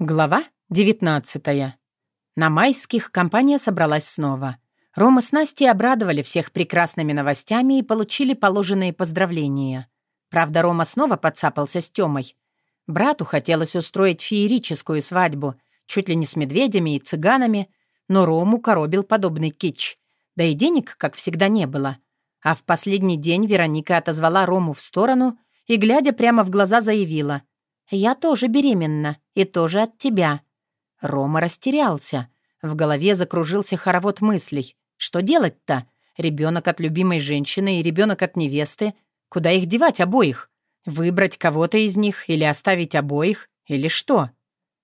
Глава 19 На майских компания собралась снова. Рома с Настей обрадовали всех прекрасными новостями и получили положенные поздравления. Правда, Рома снова подцапался с Тёмой. Брату хотелось устроить феерическую свадьбу, чуть ли не с медведями и цыганами, но Рому коробил подобный кич. Да и денег, как всегда, не было. А в последний день Вероника отозвала Рому в сторону и, глядя прямо в глаза, заявила — «Я тоже беременна, и тоже от тебя». Рома растерялся. В голове закружился хоровод мыслей. Что делать-то? Ребенок от любимой женщины и ребенок от невесты. Куда их девать обоих? Выбрать кого-то из них или оставить обоих? Или что?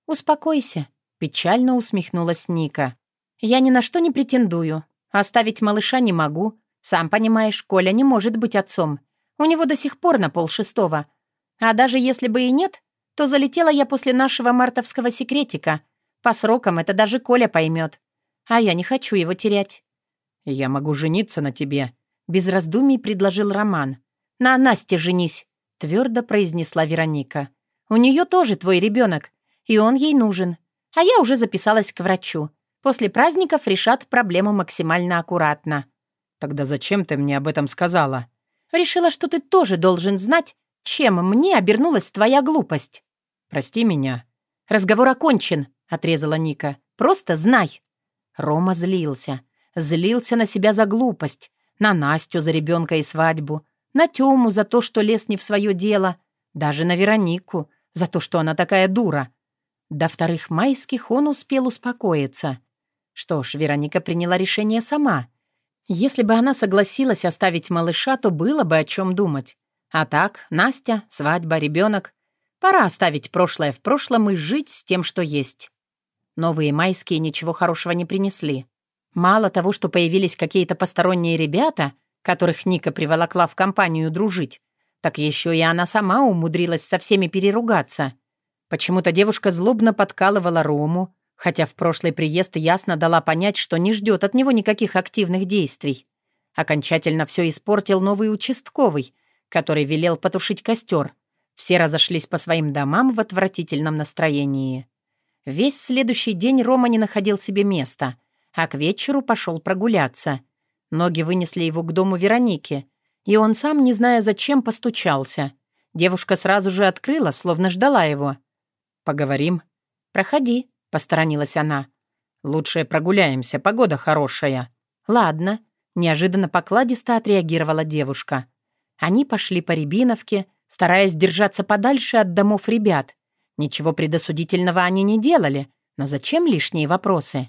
«Успокойся», — печально усмехнулась Ника. «Я ни на что не претендую. Оставить малыша не могу. Сам понимаешь, Коля не может быть отцом. У него до сих пор на полшестого. А даже если бы и нет, то залетела я после нашего мартовского секретика. По срокам это даже Коля поймет. А я не хочу его терять». «Я могу жениться на тебе», — без раздумий предложил Роман. «На Насте женись», — твердо произнесла Вероника. «У нее тоже твой ребенок, и он ей нужен. А я уже записалась к врачу. После праздников решат проблему максимально аккуратно». «Тогда зачем ты мне об этом сказала?» «Решила, что ты тоже должен знать, чем мне обернулась твоя глупость?» «Прости меня». «Разговор окончен», — отрезала Ника. «Просто знай». Рома злился. Злился на себя за глупость, на Настю за ребенка и свадьбу, на Тему за то, что лез не в свое дело, даже на Веронику за то, что она такая дура. До вторых майских он успел успокоиться. Что ж, Вероника приняла решение сама. Если бы она согласилась оставить малыша, то было бы о чем думать. А так, Настя, свадьба, ребенок. Пора оставить прошлое в прошлом и жить с тем, что есть. Новые майские ничего хорошего не принесли. Мало того, что появились какие-то посторонние ребята, которых Ника приволокла в компанию дружить, так еще и она сама умудрилась со всеми переругаться. Почему-то девушка злобно подкалывала Рому, хотя в прошлый приезд ясно дала понять, что не ждет от него никаких активных действий. Окончательно все испортил новый участковый — который велел потушить костер. Все разошлись по своим домам в отвратительном настроении. Весь следующий день Рома не находил себе места, а к вечеру пошел прогуляться. Ноги вынесли его к дому Вероники, и он сам, не зная зачем, постучался. Девушка сразу же открыла, словно ждала его. «Поговорим?» «Проходи», — посторонилась она. «Лучше прогуляемся, погода хорошая». «Ладно», — неожиданно покладисто отреагировала девушка. Они пошли по Рябиновке, стараясь держаться подальше от домов ребят. Ничего предосудительного они не делали, но зачем лишние вопросы?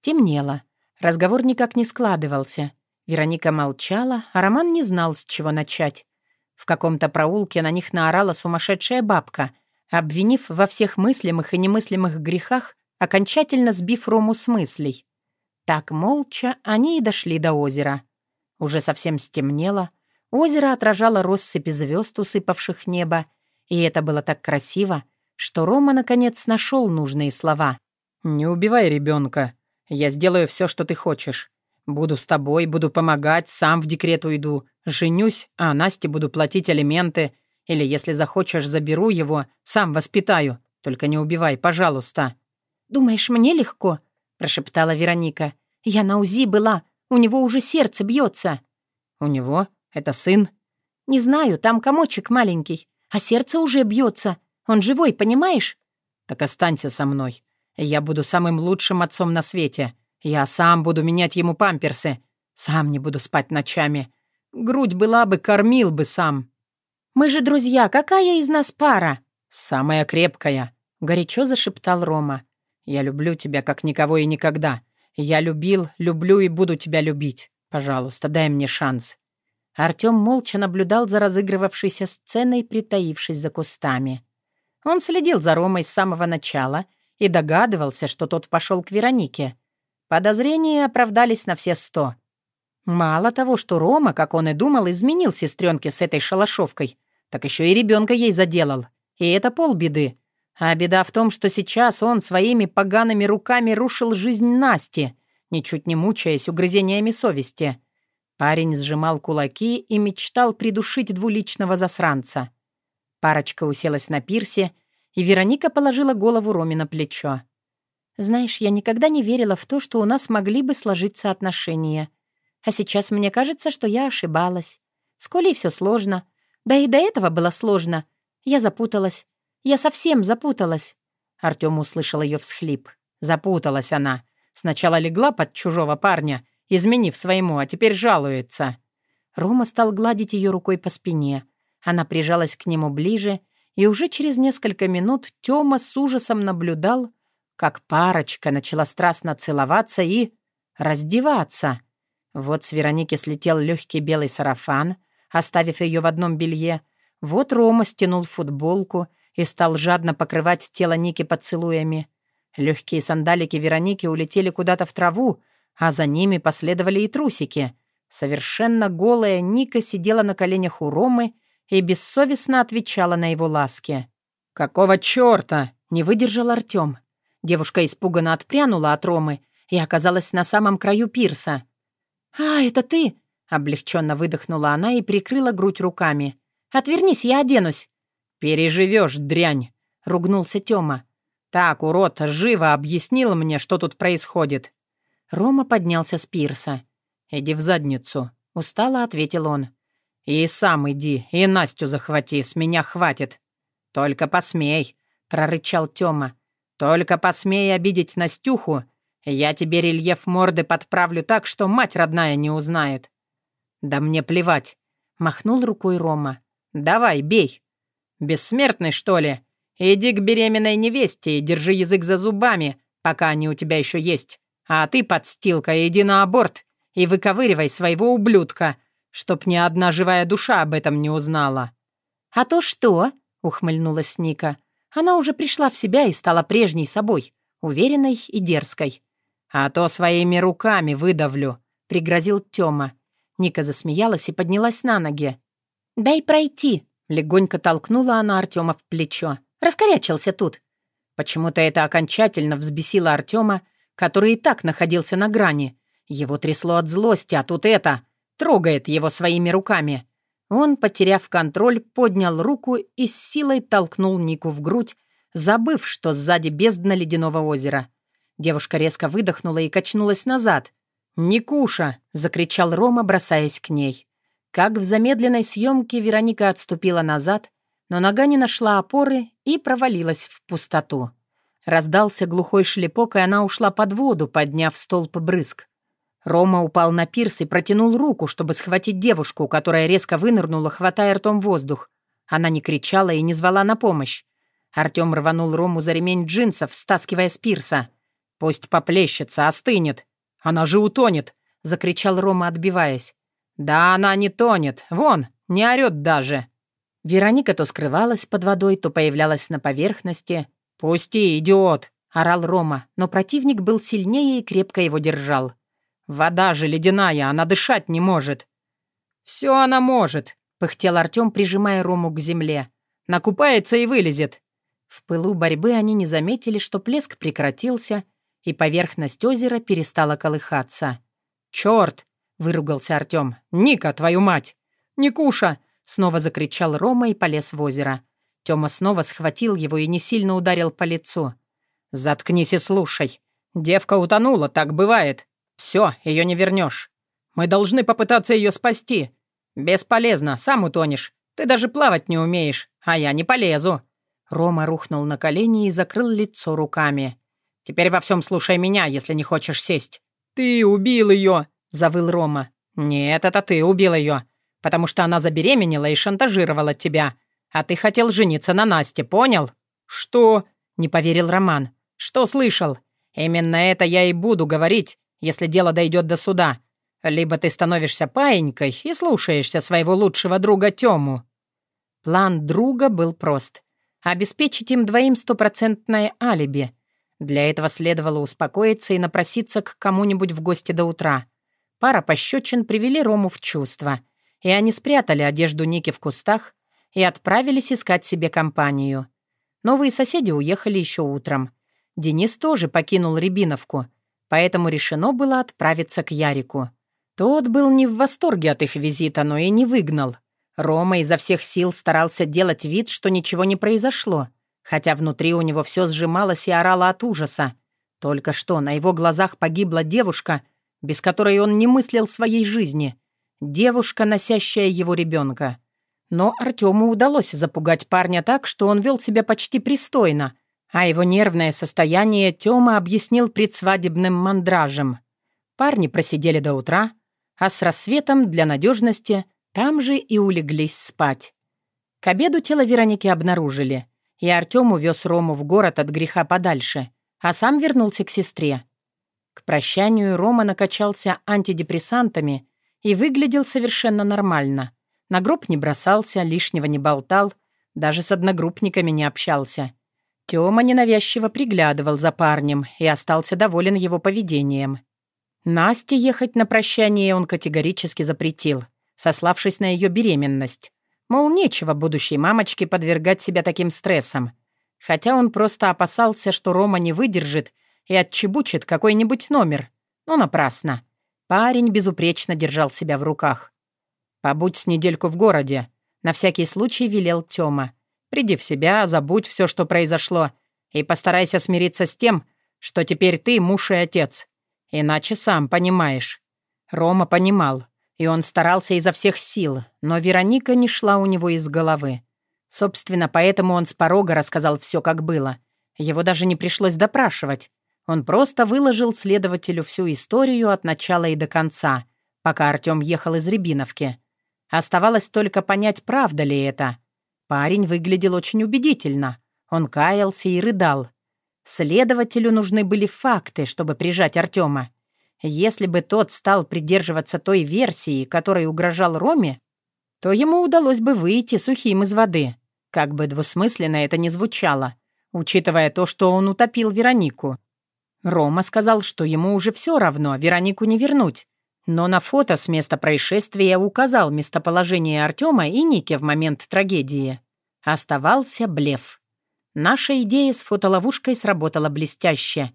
Темнело. Разговор никак не складывался. Вероника молчала, а Роман не знал, с чего начать. В каком-то проулке на них наорала сумасшедшая бабка, обвинив во всех мыслимых и немыслимых грехах, окончательно сбив Рому с мыслей. Так молча они и дошли до озера. Уже совсем стемнело, Озеро отражало россыпи звезд, усыпавших небо, и это было так красиво, что Рома наконец нашел нужные слова. «Не убивай ребенка. Я сделаю все, что ты хочешь. Буду с тобой, буду помогать, сам в декрет уйду. Женюсь, а Насте буду платить алименты. Или, если захочешь, заберу его, сам воспитаю. Только не убивай, пожалуйста». «Думаешь, мне легко?» — прошептала Вероника. «Я на УЗИ была. У него уже сердце бьется». «У него? Это сын?» «Не знаю, там комочек маленький, а сердце уже бьется. Он живой, понимаешь?» «Так останься со мной. Я буду самым лучшим отцом на свете. Я сам буду менять ему памперсы. Сам не буду спать ночами. Грудь была бы, кормил бы сам». «Мы же друзья, какая из нас пара?» «Самая крепкая», — горячо зашептал Рома. «Я люблю тебя, как никого и никогда. Я любил, люблю и буду тебя любить. Пожалуйста, дай мне шанс. Артём молча наблюдал за разыгрывавшейся сценой, притаившись за кустами. Он следил за Ромой с самого начала и догадывался, что тот пошел к Веронике. Подозрения оправдались на все сто. Мало того, что Рома, как он и думал, изменил сестренке с этой шалашовкой, так еще и ребенка ей заделал. И это полбеды. А беда в том, что сейчас он своими погаными руками рушил жизнь Насти, ничуть не мучаясь угрызениями совести. Парень сжимал кулаки и мечтал придушить двуличного засранца. Парочка уселась на пирсе и Вероника положила голову Роме на плечо. «Знаешь, я никогда не верила в то, что у нас могли бы сложиться отношения. А сейчас мне кажется, что я ошибалась. С Колей все сложно. Да и до этого было сложно. Я запуталась. Я совсем запуталась». Артём услышал ее всхлип. Запуталась она. Сначала легла под чужого парня, изменив своему, а теперь жалуется. Рома стал гладить ее рукой по спине. Она прижалась к нему ближе, и уже через несколько минут Тёма с ужасом наблюдал, как парочка начала страстно целоваться и раздеваться. Вот с Вероники слетел легкий белый сарафан, оставив ее в одном белье. Вот Рома стянул футболку и стал жадно покрывать тело Ники поцелуями. Легкие сандалики Вероники улетели куда-то в траву, а за ними последовали и трусики. Совершенно голая Ника сидела на коленях у Ромы и бессовестно отвечала на его ласки. «Какого чёрта?» — не выдержал Артём. Девушка испуганно отпрянула от Ромы и оказалась на самом краю пирса. «А, это ты?» — облегченно выдохнула она и прикрыла грудь руками. «Отвернись, я оденусь». «Переживёшь, дрянь!» — ругнулся Тёма. «Так, урод, живо объяснил мне, что тут происходит». Рома поднялся с пирса. «Иди в задницу», — устало ответил он. «И сам иди, и Настю захвати, с меня хватит». «Только посмей», — прорычал Тёма. «Только посмей обидеть Настюху, я тебе рельеф морды подправлю так, что мать родная не узнает». «Да мне плевать», — махнул рукой Рома. «Давай, бей». «Бессмертный, что ли? Иди к беременной невесте и держи язык за зубами, пока они у тебя еще есть. А ты, подстилка, иди на аборт и выковыривай своего ублюдка, чтоб ни одна живая душа об этом не узнала». «А то что?» — ухмыльнулась Ника. Она уже пришла в себя и стала прежней собой, уверенной и дерзкой. «А то своими руками выдавлю», — пригрозил Тёма. Ника засмеялась и поднялась на ноги. «Дай пройти», — легонько толкнула она Артема в плечо. Раскорячился тут. Почему-то это окончательно взбесило Артема, который и так находился на грани. Его трясло от злости, а тут это трогает его своими руками. Он, потеряв контроль, поднял руку и с силой толкнул Нику в грудь, забыв, что сзади бездна ледяного озера. Девушка резко выдохнула и качнулась назад. «Никуша!» — закричал Рома, бросаясь к ней. Как в замедленной съемке Вероника отступила назад, но нога не нашла опоры и провалилась в пустоту. Раздался глухой шлепок, и она ушла под воду, подняв столб брызг. Рома упал на пирс и протянул руку, чтобы схватить девушку, которая резко вынырнула, хватая ртом воздух. Она не кричала и не звала на помощь. Артём рванул Рому за ремень джинсов, стаскивая с пирса. «Пусть поплещется, остынет. Она же утонет!» — закричал Рома, отбиваясь. «Да она не тонет. Вон, не орёт даже!» Вероника то скрывалась под водой, то появлялась на поверхности. «Пусти, идиот!» — орал Рома, но противник был сильнее и крепко его держал. «Вода же ледяная, она дышать не может!» «Все она может!» — пыхтел Артем, прижимая Рому к земле. «Накупается и вылезет!» В пылу борьбы они не заметили, что плеск прекратился, и поверхность озера перестала колыхаться. «Черт!» — выругался Артем. «Ника, твою мать! Никуша! Снова закричал Рома и полез в озеро. Тёма снова схватил его и не сильно ударил по лицу. «Заткнись и слушай. Девка утонула, так бывает. Все, ее не вернешь. Мы должны попытаться ее спасти. Бесполезно, сам утонешь. Ты даже плавать не умеешь, а я не полезу». Рома рухнул на колени и закрыл лицо руками. «Теперь во всем слушай меня, если не хочешь сесть». «Ты убил ее!» — завыл Рома. «Нет, это ты убил ее потому что она забеременела и шантажировала тебя. А ты хотел жениться на Насте, понял?» «Что?» — не поверил Роман. «Что слышал? Именно это я и буду говорить, если дело дойдет до суда. Либо ты становишься паинькой и слушаешься своего лучшего друга Тему». План друга был прост. Обеспечить им двоим стопроцентное алиби. Для этого следовало успокоиться и напроситься к кому-нибудь в гости до утра. Пара пощечин привели Рому в чувство — и они спрятали одежду Ники в кустах и отправились искать себе компанию. Новые соседи уехали еще утром. Денис тоже покинул Рябиновку, поэтому решено было отправиться к Ярику. Тот был не в восторге от их визита, но и не выгнал. Рома изо всех сил старался делать вид, что ничего не произошло. хотя внутри у него все сжималось и орало от ужаса. Только что на его глазах погибла девушка, без которой он не мыслил своей жизни. Девушка, носящая его ребенка. Но Артему удалось запугать парня так, что он вел себя почти пристойно, а его нервное состояние Тёма объяснил предсвадебным мандражем. Парни просидели до утра, а с рассветом для надежности там же и улеглись спать. К обеду тело Вероники обнаружили, и Артем увез Рому в город от греха подальше, а сам вернулся к сестре. К прощанию Рома накачался антидепрессантами и выглядел совершенно нормально. На гроб не бросался, лишнего не болтал, даже с одногруппниками не общался. Тёма ненавязчиво приглядывал за парнем и остался доволен его поведением. Насте ехать на прощание он категорически запретил, сославшись на ее беременность. Мол, нечего будущей мамочке подвергать себя таким стрессам. Хотя он просто опасался, что Рома не выдержит и отчебучит какой-нибудь номер. Но напрасно. Парень безупречно держал себя в руках. «Побудь с недельку в городе», — на всякий случай велел Тёма. «Приди в себя, забудь все, что произошло, и постарайся смириться с тем, что теперь ты муж и отец. Иначе сам понимаешь». Рома понимал. И он старался изо всех сил, но Вероника не шла у него из головы. Собственно, поэтому он с порога рассказал все, как было. Его даже не пришлось допрашивать. Он просто выложил следователю всю историю от начала и до конца, пока Артем ехал из Рябиновки. Оставалось только понять, правда ли это. Парень выглядел очень убедительно. Он каялся и рыдал. Следователю нужны были факты, чтобы прижать Артема. Если бы тот стал придерживаться той версии, которой угрожал Роме, то ему удалось бы выйти сухим из воды. Как бы двусмысленно это ни звучало, учитывая то, что он утопил Веронику. Рома сказал, что ему уже все равно, Веронику не вернуть. Но на фото с места происшествия указал местоположение Артема и Ники в момент трагедии. Оставался блеф. Наша идея с фотоловушкой сработала блестяще.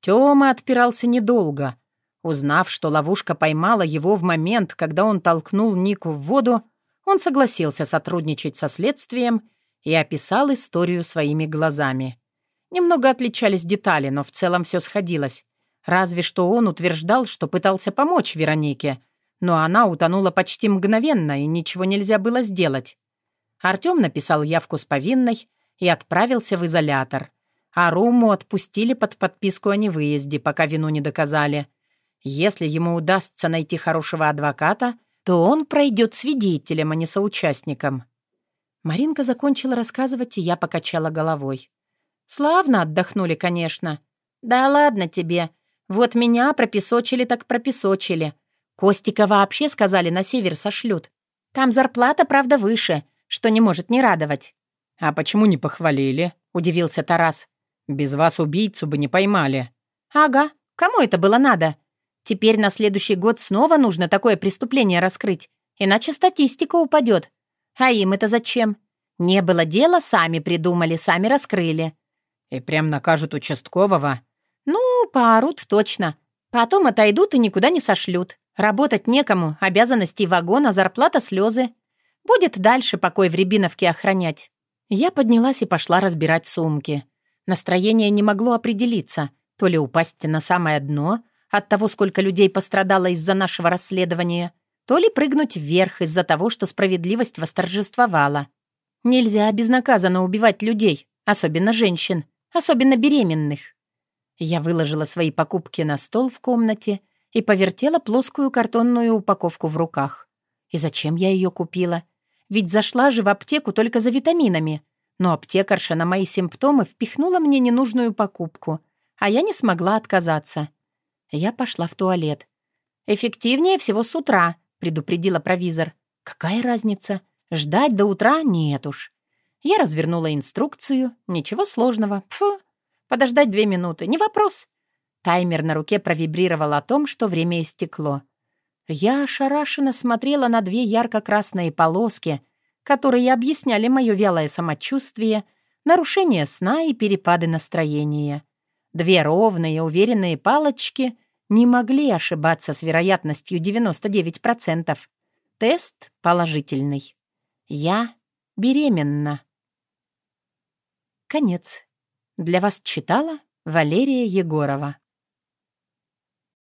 Тёма отпирался недолго — Узнав, что ловушка поймала его в момент, когда он толкнул Нику в воду, он согласился сотрудничать со следствием и описал историю своими глазами. Немного отличались детали, но в целом все сходилось. Разве что он утверждал, что пытался помочь Веронике, но она утонула почти мгновенно, и ничего нельзя было сделать. Артём написал явку с повинной и отправился в изолятор. А Руму отпустили под подписку о невыезде, пока вину не доказали — если ему удастся найти хорошего адвоката, то он пройдет свидетелем, а не соучастником. Маринка закончила рассказывать, и я покачала головой. «Славно отдохнули, конечно». «Да ладно тебе. Вот меня пропесочили так пропесочили. Костика вообще, сказали, на север сошлют. Там зарплата, правда, выше, что не может не радовать». «А почему не похвалили?» — удивился Тарас. «Без вас убийцу бы не поймали». «Ага. Кому это было надо? Теперь на следующий год снова нужно такое преступление раскрыть, иначе статистика упадет. А им это зачем? Не было дела, сами придумали, сами раскрыли. И прям накажут участкового? Ну, поорут точно. Потом отойдут и никуда не сошлют. Работать некому, обязанностей вагон, а зарплата слезы. Будет дальше покой в Рябиновке охранять. Я поднялась и пошла разбирать сумки. Настроение не могло определиться, то ли упасть на самое дно, от того, сколько людей пострадало из-за нашего расследования, то ли прыгнуть вверх из-за того, что справедливость восторжествовала. Нельзя безнаказанно убивать людей, особенно женщин, особенно беременных. Я выложила свои покупки на стол в комнате и повертела плоскую картонную упаковку в руках. И зачем я ее купила? Ведь зашла же в аптеку только за витаминами. Но аптекарша на мои симптомы впихнула мне ненужную покупку, а я не смогла отказаться. Я пошла в туалет. «Эффективнее всего с утра», — предупредила провизор. «Какая разница? Ждать до утра? Нет уж». Я развернула инструкцию. Ничего сложного. Фу. Подождать две минуты. Не вопрос. Таймер на руке провибрировал о том, что время истекло. Я ошарашенно смотрела на две ярко-красные полоски, которые объясняли мое вялое самочувствие, нарушение сна и перепады настроения. Две ровные, уверенные палочки не могли ошибаться с вероятностью 99%. Тест положительный. Я беременна. Конец. Для вас читала Валерия Егорова.